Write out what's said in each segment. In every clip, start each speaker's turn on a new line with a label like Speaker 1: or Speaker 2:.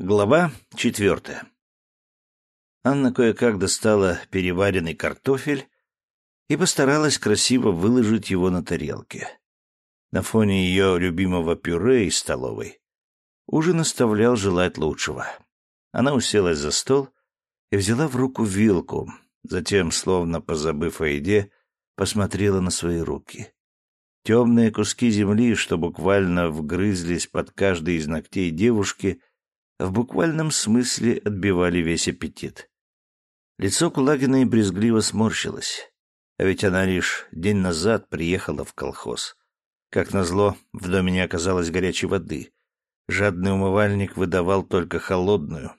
Speaker 1: Глава четвертая. Анна кое-как достала переваренный картофель и постаралась красиво выложить его на тарелке. На фоне ее любимого пюре из столовой ужин оставлял желать лучшего. Она уселась за стол и взяла в руку вилку, затем, словно позабыв о еде, посмотрела на свои руки. Темные куски земли, что буквально вгрызлись под каждый из ногтей девушки — в буквальном смысле отбивали весь аппетит. Лицо Кулагиной брезгливо сморщилось, а ведь она лишь день назад приехала в колхоз. Как назло, в доме не оказалось горячей воды. Жадный умывальник выдавал только холодную.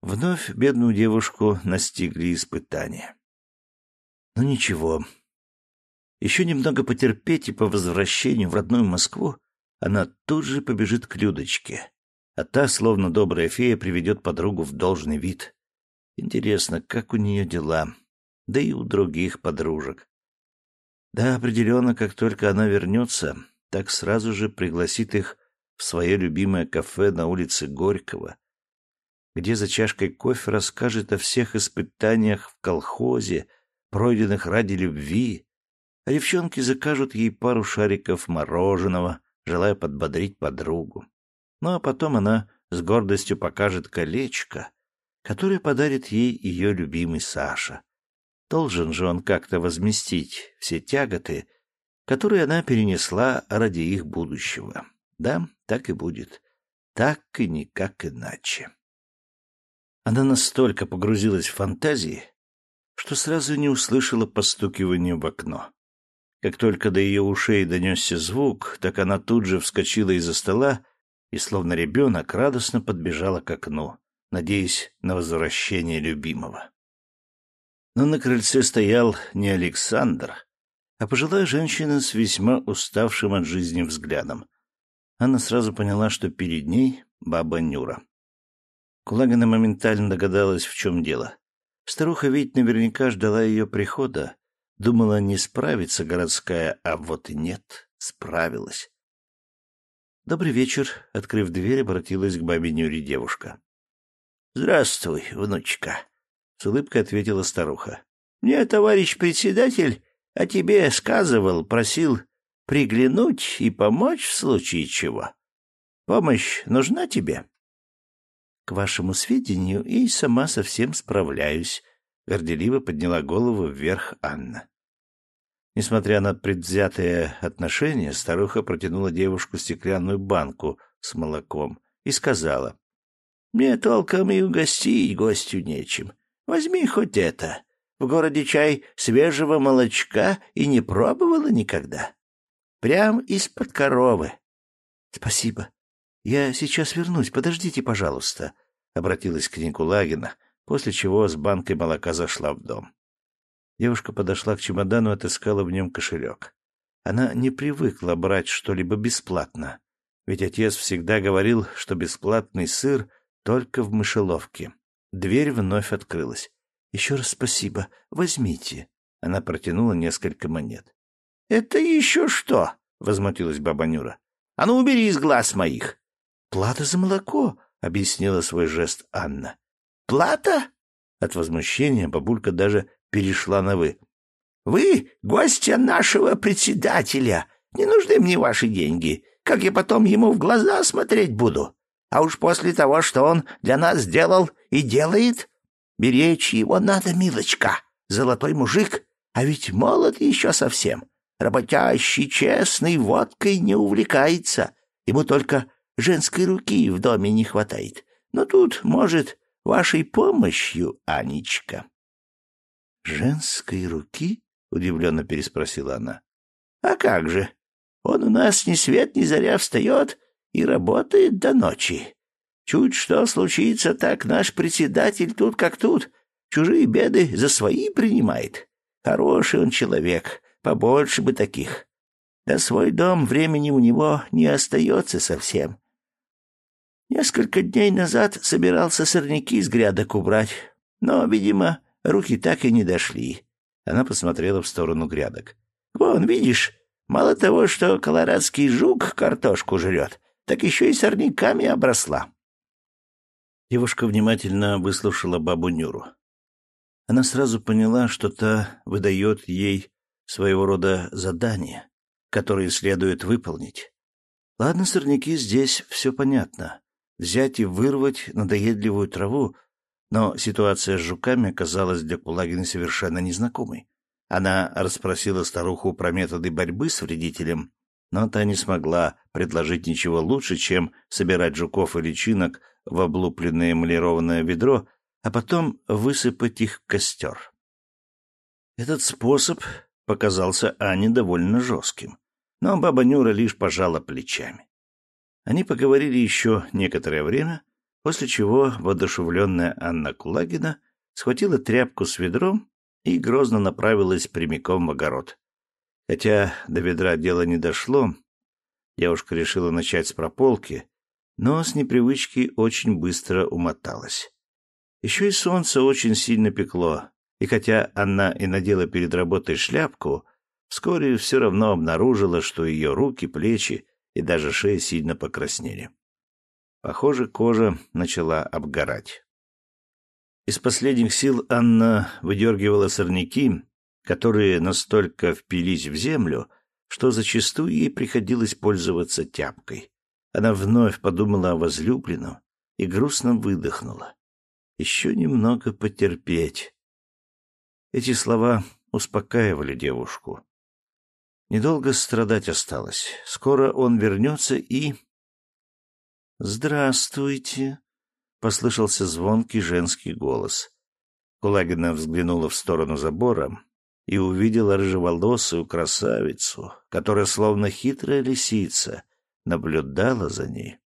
Speaker 1: Вновь бедную девушку настигли испытания. Но ну, ничего. Еще немного потерпеть, и по возвращению в родную Москву она тут же побежит к Людочке а та, словно добрая фея, приведет подругу в должный вид. Интересно, как у нее дела, да и у других подружек. Да, определенно, как только она вернется, так сразу же пригласит их в свое любимое кафе на улице Горького, где за чашкой кофе расскажет о всех испытаниях в колхозе, пройденных ради любви, а девчонки закажут ей пару шариков мороженого, желая подбодрить подругу. Ну а потом она с гордостью покажет колечко, которое подарит ей ее любимый Саша. Должен же он как-то возместить все тяготы, которые она перенесла ради их будущего. Да, так и будет. Так и никак иначе. Она настолько погрузилась в фантазии, что сразу не услышала постукивания в окно. Как только до ее ушей донесся звук, так она тут же вскочила из-за стола и, словно ребенок, радостно подбежала к окну, надеясь на возвращение любимого. Но на крыльце стоял не Александр, а пожилая женщина с весьма уставшим от жизни взглядом. Анна сразу поняла, что перед ней баба Нюра. Кулагина моментально догадалась, в чем дело. Старуха ведь наверняка ждала ее прихода, думала, не справится городская, а вот и нет, справилась. «Добрый вечер», — открыв дверь, обратилась к бабе Нюре девушка. «Здравствуй, внучка», — с улыбкой ответила старуха. «Мне товарищ председатель о тебе сказывал, просил приглянуть и помочь в случае чего. Помощь нужна тебе?» «К вашему сведению, и сама совсем справляюсь», — горделиво подняла голову вверх Анна. Несмотря на предвзятое отношение, старуха протянула девушку стеклянную банку с молоком и сказала, «Мне толком и угостить гостю нечем. Возьми хоть это. В городе чай свежего молочка и не пробовала никогда. Прям из-под коровы». «Спасибо. Я сейчас вернусь. Подождите, пожалуйста», — обратилась к ней Кулагина, после чего с банкой молока зашла в дом. Девушка подошла к чемодану и отыскала в нем кошелек. Она не привыкла брать что-либо бесплатно, ведь отец всегда говорил, что бесплатный сыр только в мышеловке. Дверь вновь открылась. «Еще раз спасибо. Возьмите». Она протянула несколько монет. «Это еще что?» — возмутилась баба Нюра. «А ну, убери из глаз моих!» «Плата за молоко», — объяснила свой жест Анна. «Плата?» От возмущения бабулька даже перешла на «вы». «Вы гостья нашего председателя. Не нужны мне ваши деньги. Как я потом ему в глаза смотреть буду? А уж после того, что он для нас сделал и делает, беречь его надо, милочка. Золотой мужик, а ведь молод еще совсем. Работящий, честный, водкой не увлекается. Ему только женской руки в доме не хватает. Но тут, может, вашей помощью, Анечка». «Женской руки?» — удивленно переспросила она. «А как же? Он у нас ни свет ни заря встает и работает до ночи. Чуть что случится, так наш председатель тут как тут, чужие беды за свои принимает. Хороший он человек, побольше бы таких. Да свой дом времени у него не остается совсем. Несколько дней назад собирался сорняки с грядок убрать, но, видимо, Руки так и не дошли. Она посмотрела в сторону грядок. «Вон, видишь, мало того, что колорадский жук картошку жрет, так еще и сорняками обросла». Девушка внимательно выслушала бабу Нюру. Она сразу поняла, что та выдает ей своего рода задание, которое следует выполнить. Ладно, сорняки, здесь все понятно. Взять и вырвать надоедливую траву, но ситуация с жуками оказалась для Кулагиной совершенно незнакомой. Она расспросила старуху про методы борьбы с вредителем, но та не смогла предложить ничего лучше, чем собирать жуков и личинок в облупленное эмалированное ведро, а потом высыпать их в костер. Этот способ показался Ане довольно жестким, но баба Нюра лишь пожала плечами. Они поговорили еще некоторое время, после чего воодушевленная Анна Кулагина схватила тряпку с ведром и грозно направилась прямиком в огород. Хотя до ведра дело не дошло, девушка решила начать с прополки, но с непривычки очень быстро умоталась. Еще и солнце очень сильно пекло, и хотя она и надела перед работой шляпку, вскоре все равно обнаружила, что ее руки, плечи и даже шея сильно покраснели. Похоже, кожа начала обгорать. Из последних сил Анна выдергивала сорняки, которые настолько впились в землю, что зачастую ей приходилось пользоваться тяпкой. Она вновь подумала о возлюбленном и грустно выдохнула. Еще немного потерпеть. Эти слова успокаивали девушку. Недолго страдать осталось. Скоро он вернется и... «Здравствуйте!» — послышался звонкий женский голос. Кулагина взглянула в сторону забора и увидела рыжеволосую красавицу, которая, словно хитрая лисица, наблюдала за ней.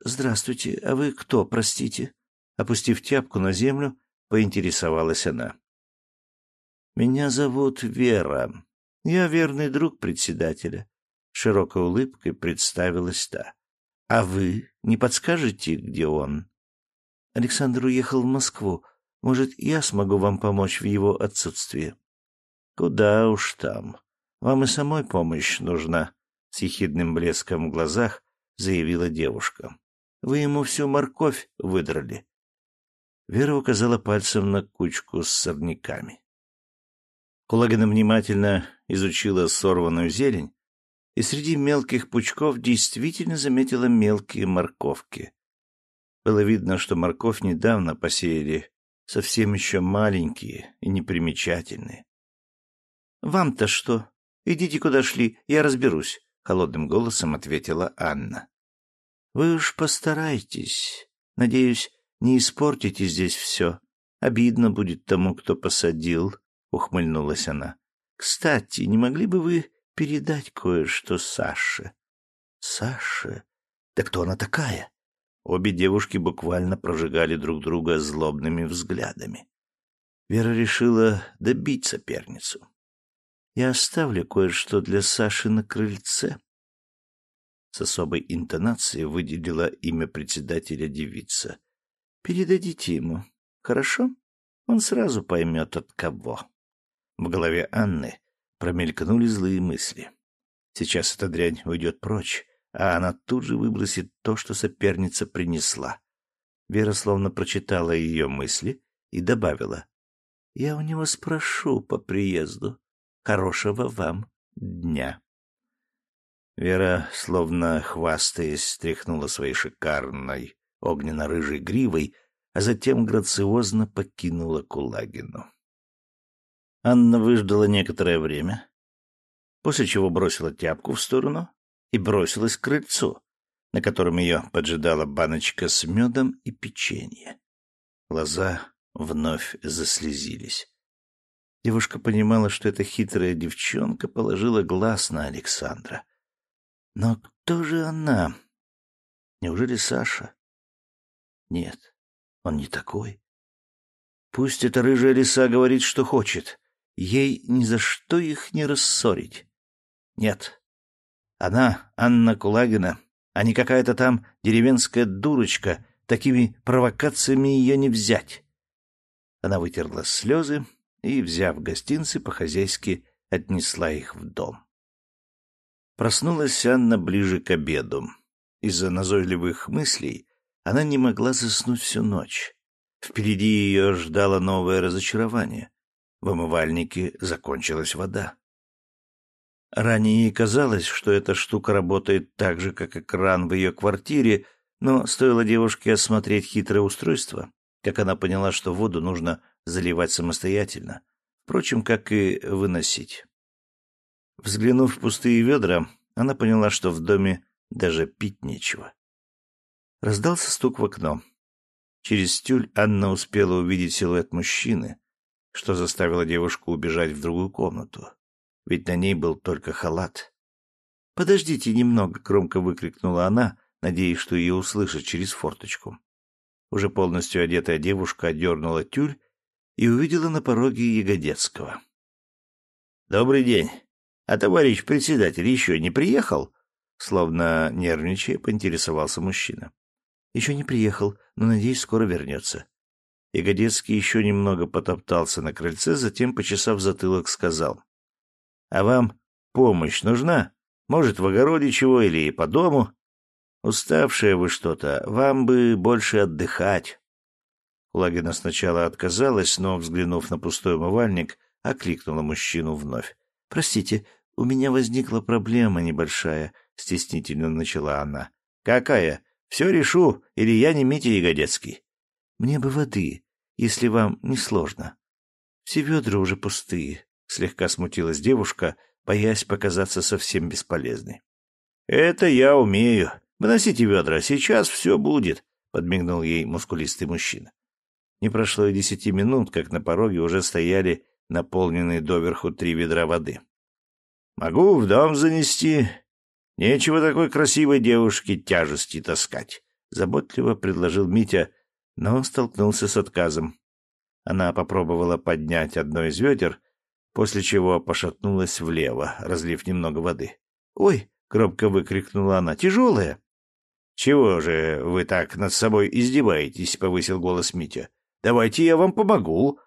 Speaker 1: «Здравствуйте, а вы кто, простите?» Опустив тяпку на землю, поинтересовалась она. «Меня зовут Вера. Я верный друг председателя», — широкой улыбкой представилась та. «А вы не подскажете, где он?» «Александр уехал в Москву. Может, я смогу вам помочь в его отсутствии?» «Куда уж там. Вам и самой помощь нужна», — с ехидным блеском в глазах заявила девушка. «Вы ему всю морковь выдрали». Вера указала пальцем на кучку с сорняками. Кулагина внимательно изучила сорванную зелень и среди мелких пучков действительно заметила мелкие морковки. Было видно, что морковь недавно посеяли, совсем еще маленькие и непримечательные. «Вам-то что? Идите куда шли, я разберусь», — холодным голосом ответила Анна. «Вы уж постарайтесь. Надеюсь, не испортите здесь все. Обидно будет тому, кто посадил», — ухмыльнулась она. «Кстати, не могли бы вы передать кое-что Саше. Саше? Да кто она такая? Обе девушки буквально прожигали друг друга злобными взглядами. Вера решила добить соперницу. Я оставлю кое-что для Саши на крыльце. С особой интонацией выделила имя председателя девица. Передадите ему, хорошо? Он сразу поймет, от кого. В голове Анны Промелькнули злые мысли. Сейчас эта дрянь уйдет прочь, а она тут же выбросит то, что соперница принесла. Вера словно прочитала ее мысли и добавила. — Я у него спрошу по приезду. Хорошего вам дня. Вера, словно хвастаясь, стряхнула своей шикарной огненно-рыжей гривой, а затем грациозно покинула Кулагину. Анна выждала некоторое время, после чего бросила тяпку в сторону и бросилась к крыльцу, на котором ее поджидала баночка с медом и печенье. Глаза вновь заслезились. Девушка понимала, что эта хитрая девчонка положила глаз на Александра. Но кто же она? Неужели Саша? Нет, он не такой. Пусть эта рыжая лиса говорит, что хочет. Ей ни за что их не рассорить. Нет. Она, Анна Кулагина, а не какая-то там деревенская дурочка, такими провокациями ее не взять. Она вытерла слезы и, взяв гостинцы, по-хозяйски отнесла их в дом. Проснулась Анна ближе к обеду. Из-за назойливых мыслей она не могла заснуть всю ночь. Впереди ее ждало новое разочарование. В омывальнике закончилась вода. Ранее ей казалось, что эта штука работает так же, как и кран в ее квартире, но стоило девушке осмотреть хитрое устройство, как она поняла, что воду нужно заливать самостоятельно, впрочем, как и выносить. Взглянув в пустые ведра, она поняла, что в доме даже пить нечего. Раздался стук в окно. Через тюль Анна успела увидеть силуэт мужчины, что заставило девушку убежать в другую комнату. Ведь на ней был только халат. «Подождите немного», — громко выкрикнула она, надеясь, что ее услышат через форточку. Уже полностью одетая девушка отдернула тюль и увидела на пороге Ягодецкого. «Добрый день. А товарищ председатель еще не приехал?» Словно нервничая, поинтересовался мужчина. «Еще не приехал, но, надеюсь, скоро вернется». Ягодецкий еще немного потоптался на крыльце, затем, почесав затылок, сказал. «А вам помощь нужна? Может, в огороде чего или по дому? Уставшие вы что-то, вам бы больше отдыхать». Лагина сначала отказалась, но, взглянув на пустой умывальник, окликнула мужчину вновь. «Простите, у меня возникла проблема небольшая», — стеснительно начала она. «Какая? Все решу, или я не Митя Ягодецкий?» «Мне бы воды, если вам не сложно». «Все ведра уже пустые», — слегка смутилась девушка, боясь показаться совсем бесполезной. «Это я умею. Выносите ведра, сейчас все будет», — подмигнул ей мускулистый мужчина. Не прошло и десяти минут, как на пороге уже стояли наполненные доверху три ведра воды. «Могу в дом занести. Нечего такой красивой девушке тяжести таскать», — заботливо предложил Митя, но столкнулся с отказом. Она попробовала поднять одно из ведер, после чего пошатнулась влево, разлив немного воды. «Ой!» — громко выкрикнула она. «Тяжелая!» «Чего же вы так над собой издеваетесь?» — повысил голос Митя. «Давайте я вам помогу».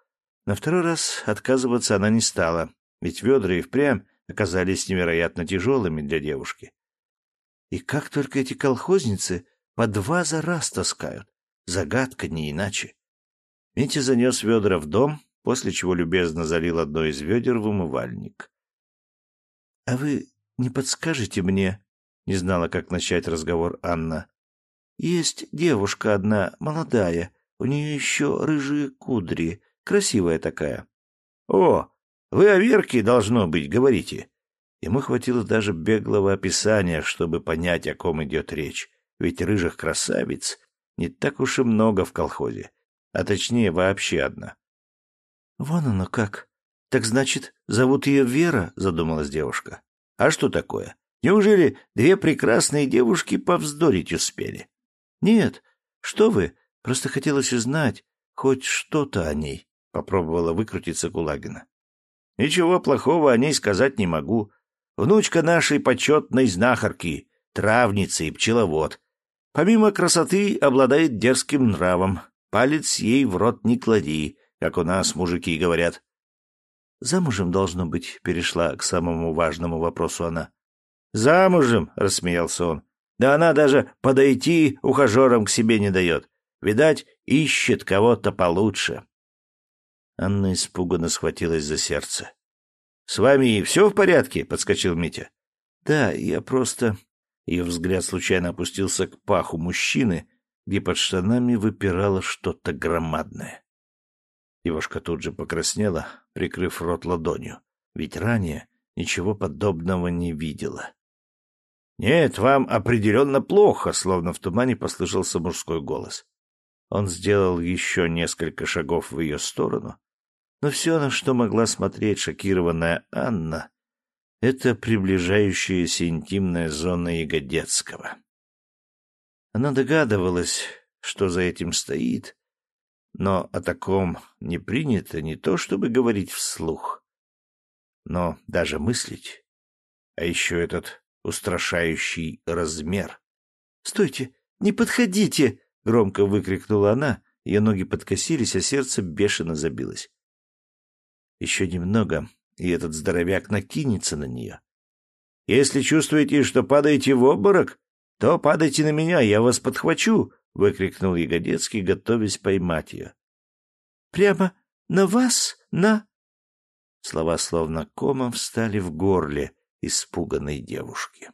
Speaker 1: На второй раз отказываться она не стала, ведь ведра и впрямь оказались невероятно тяжелыми для девушки. И как только эти колхозницы по два за раз таскают. Загадка не иначе. Митя занес ведра в дом, после чего любезно залил одно из ведер в умывальник. — А вы не подскажете мне? — не знала, как начать разговор Анна. — Есть девушка одна, молодая, у нее еще рыжие кудри, красивая такая. — О, вы о Верке, должно быть, говорите. Ему хватило даже беглого описания, чтобы понять, о ком идет речь. Ведь рыжих красавиц не так уж и много в колхозе, а точнее вообще одна. — Вон оно как. Так значит, зовут ее Вера, задумалась девушка. — А что такое? Неужели две прекрасные девушки повздорить успели? — Нет, что вы, просто хотелось узнать хоть что-то о ней, — попробовала выкрутиться Кулагина. — Ничего плохого о ней сказать не могу. Внучка нашей почетной знахарки, травницы и пчеловод. Помимо красоты обладает дерзким нравом. Палец ей в рот не клади, как у нас мужики говорят. Замужем, должно быть, перешла к самому важному вопросу она. Замужем, рассмеялся он. Да она даже подойти ухажерам к себе не дает. Видать, ищет кого-то получше. Анна испуганно схватилась за сердце. — С вами все в порядке? — подскочил Митя. — Да, я просто... Ее взгляд случайно опустился к паху мужчины, где под штанами выпирало что-то громадное. Девушка тут же покраснела, прикрыв рот ладонью, ведь ранее ничего подобного не видела. «Нет, вам определенно плохо», — словно в тумане послышался мужской голос. Он сделал еще несколько шагов в ее сторону, но все, на что могла смотреть шокированная Анна, это приближающаяся интимная зона Ягодецкого. Она догадывалась, что за этим стоит, но о таком не принято не то чтобы говорить вслух, но даже мыслить. А еще этот устрашающий размер. «Стойте! Не подходите!» — громко выкрикнула она. Ее ноги подкосились, а сердце бешено забилось. Еще немного, и этот здоровяк накинется на нее. Если чувствуете, что падаете в обморок, то падайте на меня, я вас подхвачу, — выкрикнул Ягодецкий, готовясь поймать ее.
Speaker 2: «Прямо на вас? На...»
Speaker 1: Слова словно комом встали в горле испуганной девушки.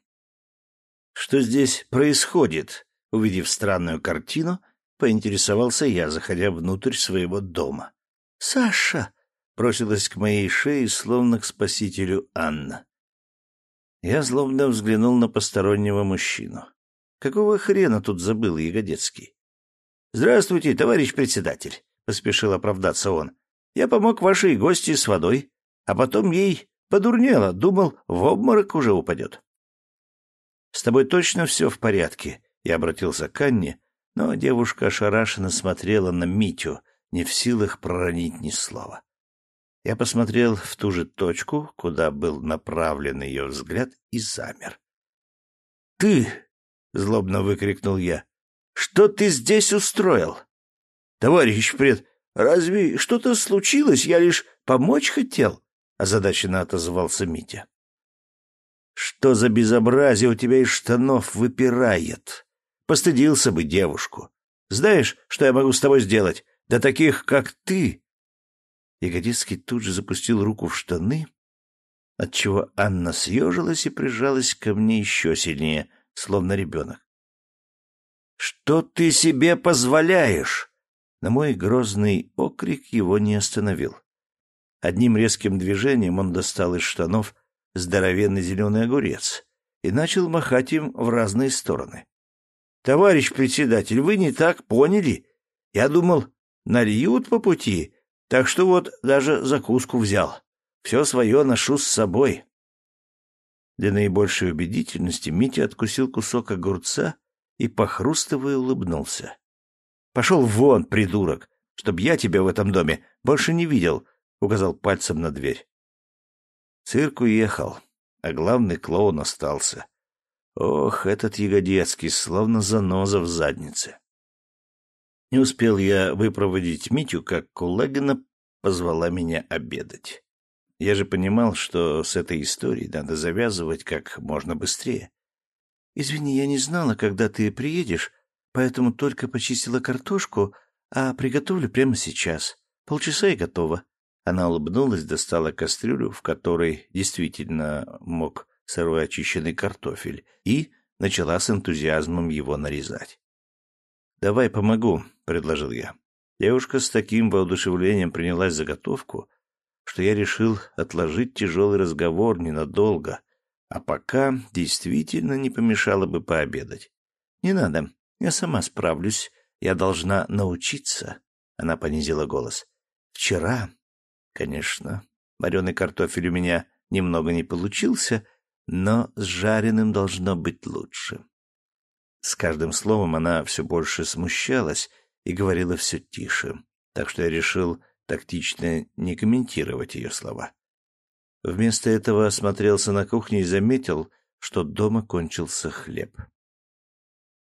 Speaker 1: «Что здесь происходит?» Увидев странную картину, поинтересовался я, заходя внутрь своего дома.
Speaker 2: «Саша!» — бросилась к моей шее, словно к спасителю Анна.
Speaker 1: Я злобно взглянул на постороннего мужчину. Какого хрена тут забыл Ягодецкий? «Здравствуйте, товарищ председатель», — поспешил оправдаться он. «Я помог вашей гости с водой, а потом ей подурнело, думал, в обморок уже упадет». «С тобой точно все в порядке?» — я обратился к Анне, но девушка ошарашенно смотрела на Митю, не в силах проронить ни слова. Я посмотрел в ту же точку, куда был направлен ее взгляд, и замер. «Ты!» — злобно выкрикнул я. «Что ты здесь устроил?» «Товарищ пред, разве что-то случилось? Я лишь помочь хотел», — озадаченно отозвался Митя. «Что за безобразие у тебя из штанов выпирает? Постыдился бы девушку. Знаешь, что я могу с тобой сделать? Да таких, как ты!» Ягодицкий тут же запустил руку в штаны, отчего Анна съежилась и прижалась ко мне еще сильнее, словно ребенок. «Что ты себе позволяешь?» На мой грозный окрик его не остановил. Одним резким движением он достал из штанов здоровенный зеленый огурец и начал махать им в разные стороны. «Товарищ председатель, вы не так поняли. Я думал, нальют по пути, так что вот даже закуску взял. Все свое ношу с собой. Для наибольшей убедительности Митя откусил кусок огурца и, похрустывая, улыбнулся. — Пошел вон, придурок, чтоб я тебя в этом доме больше не видел, — указал пальцем на дверь. Цирк уехал, а главный клоун остался. Ох, этот Ягодецкий, словно заноза в заднице. Не успел я выпроводить Митю, как Кулагина позвала меня обедать. Я же понимал, что с этой историей надо завязывать как можно быстрее.
Speaker 2: «Извини, я не знала, когда ты приедешь, поэтому только почистила картошку, а приготовлю прямо сейчас. Полчаса и готово».
Speaker 1: Она улыбнулась, достала кастрюлю, в которой действительно мог сырой очищенный картофель, и начала с энтузиазмом его нарезать. «Давай помогу», — предложил я. Девушка с таким воодушевлением принялась заготовку, что я решил отложить тяжелый разговор ненадолго, а пока действительно не помешало бы пообедать. «Не надо, я сама справлюсь, я должна научиться», — она понизила голос. «Вчера, конечно, вареный картофель у меня немного не получился, но с жареным должно быть лучше. С каждым словом она все больше смущалась и говорила все тише, так что я решил тактично не комментировать ее слова. Вместо этого осмотрелся на кухне и заметил, что дома кончился хлеб.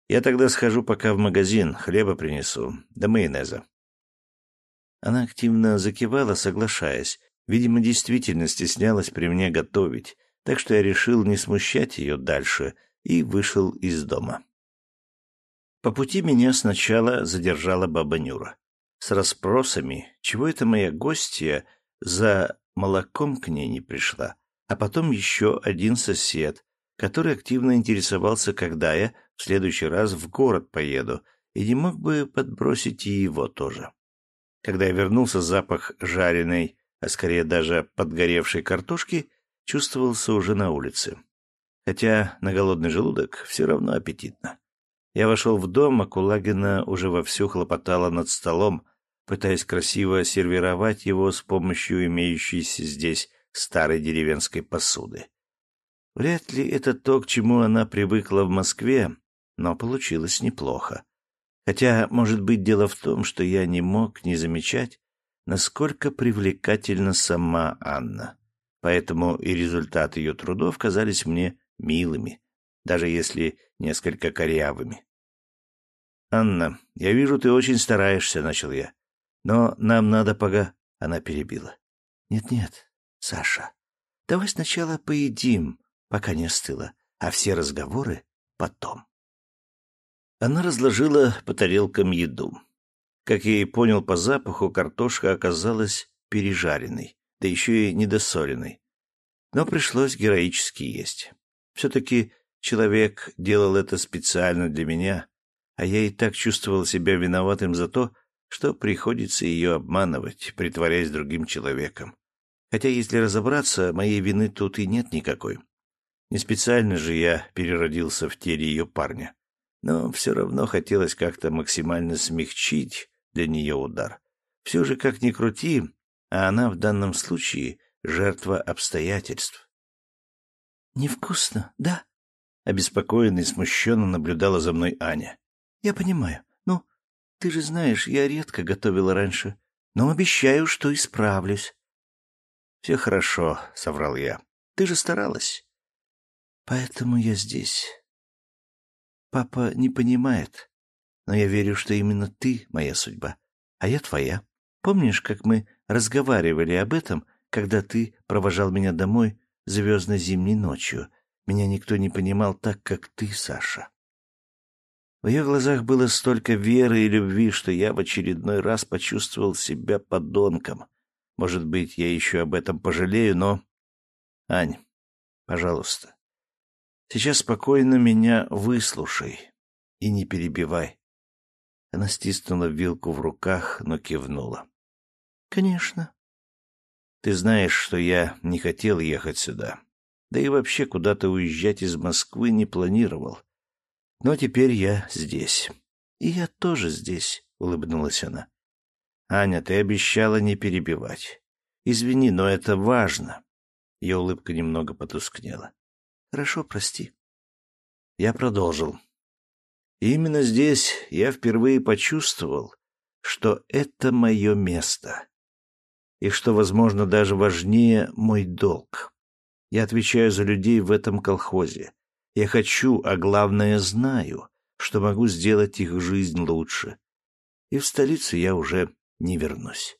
Speaker 1: Я тогда схожу пока в магазин, хлеба принесу, да майонеза. Она активно закивала, соглашаясь. Видимо, действительно стеснялась при мне готовить, так что я решил не смущать ее дальше и вышел из дома. По пути меня сначала задержала баба Нюра. С расспросами, чего это моя гостья за молоком к ней не пришла. А потом еще один сосед, который активно интересовался, когда я в следующий раз в город поеду, и не мог бы подбросить и его тоже. Когда я вернулся, запах жареной, а скорее даже подгоревшей картошки чувствовался уже на улице. Хотя на голодный желудок все равно аппетитно. Я вошел в дом, а Кулагина уже вовсю хлопотала над столом, пытаясь красиво сервировать его с помощью имеющейся здесь старой деревенской посуды. Вряд ли это то, к чему она привыкла в Москве, но получилось неплохо. Хотя, может быть, дело в том, что я не мог не замечать, насколько привлекательна сама Анна. Поэтому и результаты ее трудов казались мне милыми, даже если несколько корявыми. «Анна, я вижу, ты очень стараешься», — начал я. «Но нам надо пога...» — она перебила.
Speaker 2: «Нет-нет, Саша, давай сначала поедим, пока не остыло, а все разговоры потом».
Speaker 1: Она разложила по тарелкам еду. Как я и понял по запаху, картошка оказалась пережаренной, да еще и недосоленной. Но пришлось героически есть. Все-таки человек делал это специально для меня, а я и так чувствовал себя виноватым за то, что приходится ее обманывать, притворяясь другим человеком. Хотя, если разобраться, моей вины тут и нет никакой. Не специально же я переродился в теле ее парня. Но все равно хотелось как-то максимально смягчить для нее удар. Все же, как ни крути, а она в данном случае жертва обстоятельств.
Speaker 2: «Невкусно, да?»
Speaker 1: — обеспокоенно и смущенно наблюдала за мной Аня.
Speaker 2: «Я понимаю. Ну, ты же знаешь, я редко готовила раньше, но обещаю, что исправлюсь».
Speaker 1: «Все хорошо», — соврал я. «Ты же старалась».
Speaker 2: «Поэтому я здесь. Папа не понимает, но я верю, что именно ты моя судьба, а я твоя. Помнишь, как мы разговаривали об этом, когда ты провожал меня домой звездно-зимней ночью? Меня никто не понимал так, как ты, Саша. В ее глазах было столько веры и любви, что я в очередной раз почувствовал себя подонком. Может быть, я еще об этом пожалею, но... Ань, пожалуйста, сейчас спокойно меня выслушай и не перебивай. Она стиснула вилку в руках, но кивнула. «Конечно».
Speaker 1: «Ты знаешь, что я не хотел ехать сюда. Да и вообще куда-то уезжать из Москвы не планировал. Но теперь я здесь.
Speaker 2: И я тоже здесь», — улыбнулась она.
Speaker 1: «Аня, ты обещала не перебивать. Извини, но это важно». Ее улыбка немного потускнела.
Speaker 2: «Хорошо, прости».
Speaker 1: Я продолжил. И именно здесь я впервые почувствовал, что это мое место. И что, возможно, даже важнее мой долг. Я отвечаю за людей в этом колхозе. Я хочу, а главное, знаю, что могу сделать их жизнь лучше. И в столицу я уже не вернусь.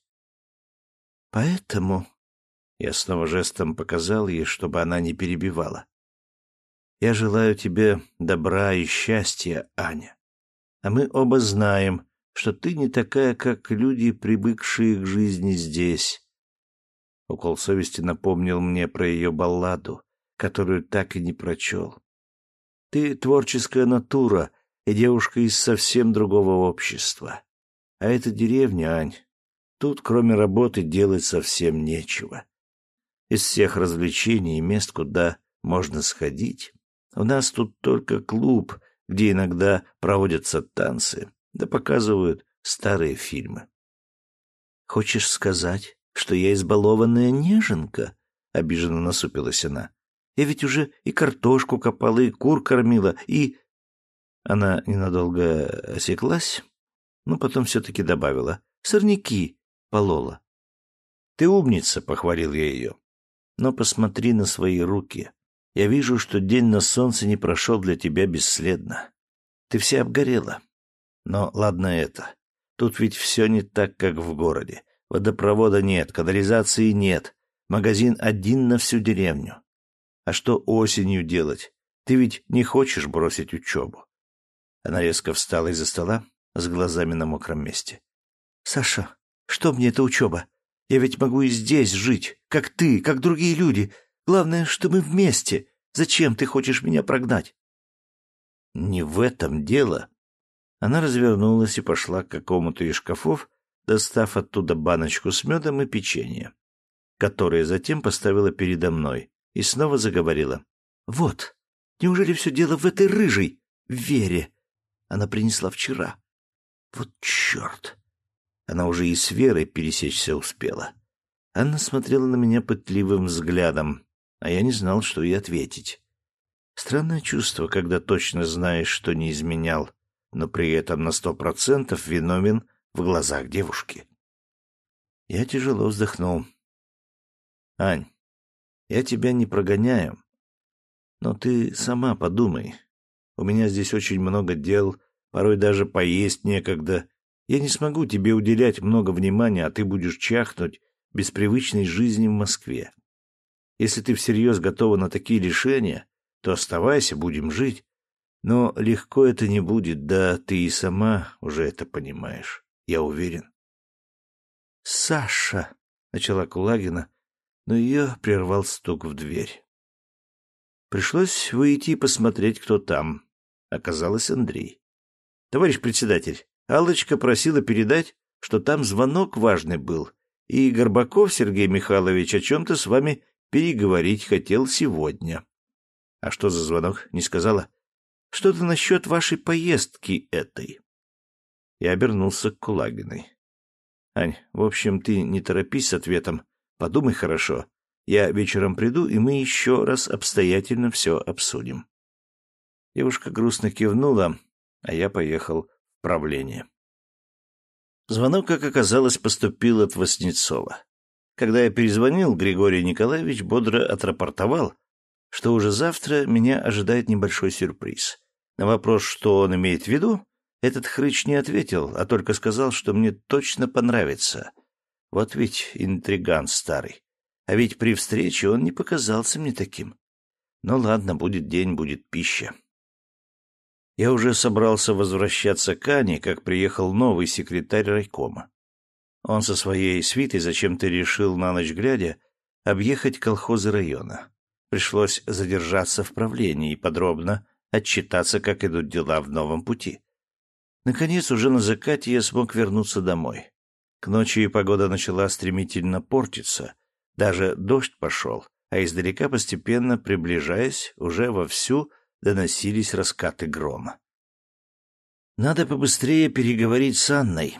Speaker 2: Поэтому
Speaker 1: я снова жестом показал ей, чтобы она не перебивала. Я желаю тебе добра и счастья, Аня. А мы оба знаем, что ты не такая, как люди, привыкшие к жизни здесь. Укол совести напомнил мне про ее балладу, которую так и не прочел. Ты творческая натура и девушка из совсем другого общества. А это деревня, Ань. Тут, кроме работы, делать совсем нечего. Из всех развлечений и мест, куда можно сходить, у нас тут только клуб, где иногда проводятся танцы, да показывают старые фильмы.
Speaker 2: Хочешь сказать, что я избалованная неженка? Обиженно насупилась она. Я ведь уже и картошку копала, и кур кормила, и...
Speaker 1: Она ненадолго осеклась, но потом все-таки добавила. Сорняки полола. Ты умница, похвалил я ее. Но посмотри на свои руки. Я вижу, что день на солнце не прошел для тебя бесследно. Ты вся обгорела. Но ладно это. Тут ведь все не так, как в городе. Водопровода нет, канализации нет. Магазин один на всю деревню. А что осенью делать? Ты ведь не хочешь бросить учебу. Она резко встала из-за стола с глазами на мокром месте.
Speaker 2: «Саша, что мне эта учеба? Я ведь могу и здесь жить, как ты, как другие люди. Главное, что мы вместе. Зачем ты хочешь меня прогнать?
Speaker 1: Не в этом дело. Она развернулась и пошла к какому-то из шкафов, достав оттуда баночку с медом и печенье, которое затем поставила передо мной и снова заговорила.
Speaker 2: Вот, неужели все дело в этой рыжей Вере? Она принесла вчера. Вот черт! Она уже и с Верой пересечься успела. Анна смотрела на меня пытливым взглядом, а я не знал, что ей ответить. Странное чувство, когда точно знаешь, что не изменял, но при этом на сто процентов виновен в глазах девушки. Я тяжело вздохнул. «Ань, я тебя не прогоняю, но ты сама подумай. У меня здесь очень много дел, порой даже поесть некогда. Я не смогу тебе уделять много внимания, а ты будешь чахнуть без привычной жизни в Москве. Если ты всерьез готова на такие лишения, то оставайся, будем жить.
Speaker 1: Но легко это не будет, да ты и сама уже это понимаешь. Я уверен.
Speaker 2: «Саша!» — начала Кулагина, но ее прервал стук в дверь. Пришлось выйти и посмотреть, кто там. Оказалось, Андрей. «Товарищ председатель, Аллочка просила передать, что там звонок важный был, и Горбаков Сергей Михайлович о чем-то с вами переговорить хотел сегодня». «А что за звонок?» — не сказала. «Что-то насчет вашей поездки этой». Я обернулся к Кулагиной. «Ань, в общем, ты не торопись с ответом. Подумай хорошо. Я вечером приду, и мы еще раз обстоятельно все обсудим. Девушка грустно кивнула, а я поехал в правление. Звонок, как оказалось, поступил от Васнецова. Когда я перезвонил, Григорий Николаевич бодро отрапортовал, что уже завтра меня ожидает небольшой сюрприз. На вопрос, что он имеет в виду, этот хрыч не ответил, а только сказал, что мне точно понравится. Вот ведь интриган старый. А ведь при встрече он не показался мне таким. Ну ладно, будет день, будет пища. Я уже собрался возвращаться к Ане, как приехал новый секретарь райкома. Он со своей свитой зачем-то решил на ночь глядя объехать колхозы района. Пришлось задержаться в правлении и подробно отчитаться, как идут дела в новом пути. Наконец, уже на закате я смог вернуться домой. К ночи погода начала стремительно портиться, даже дождь пошел, а издалека, постепенно приближаясь, уже вовсю доносились раскаты грома. Надо побыстрее переговорить с Анной,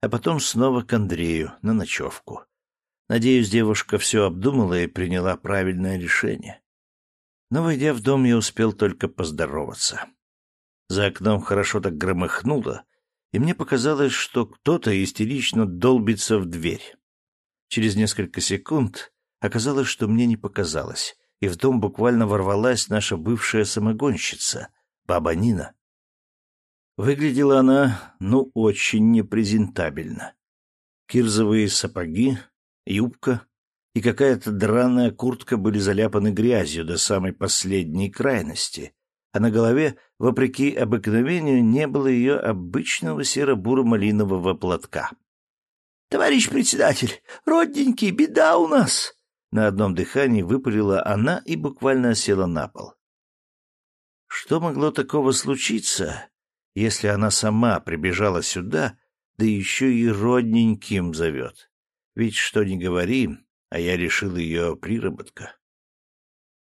Speaker 2: а потом снова к Андрею на ночевку. Надеюсь, девушка все обдумала и приняла правильное решение. Но, войдя в дом, я успел только поздороваться. За окном хорошо так громыхнуло, и мне показалось, что кто-то истерично долбится в дверь. Через несколько секунд оказалось, что мне не показалось, и в дом буквально ворвалась наша бывшая самогонщица, баба Нина. Выглядела она, ну, очень непрезентабельно. Кирзовые сапоги, юбка и какая-то драная куртка были заляпаны грязью до самой последней крайности, а на голове, вопреки обыкновению, не было ее обычного серо-буро-малинового платка. «Товарищ председатель, родненький, беда у нас!» На одном дыхании выпалила она и буквально села на пол. Что могло такого случиться, если она сама прибежала сюда, да еще и родненьким зовет? Ведь что ни говори, а я решил ее приработка.